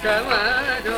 Come on,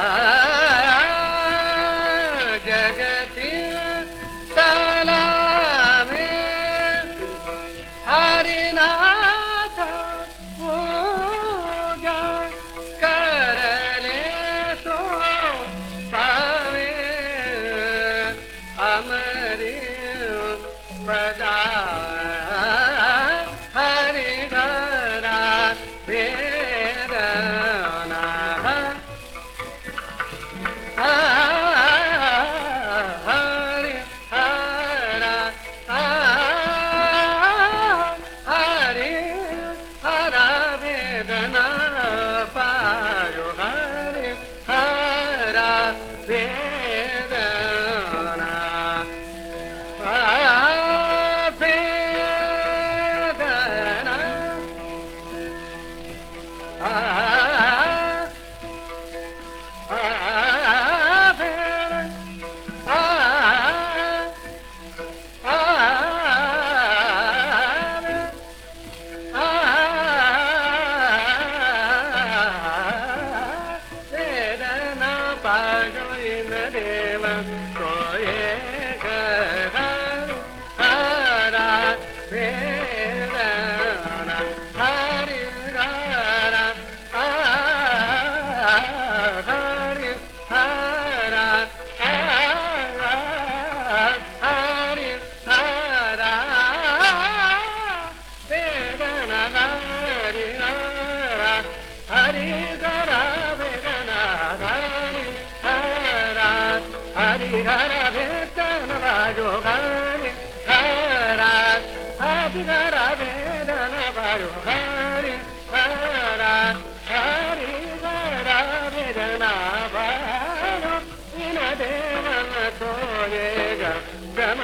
ಸದಾ गो नरे मोयरा హరు హరి హర హరి వినదేవ తోయేగ భ్రమ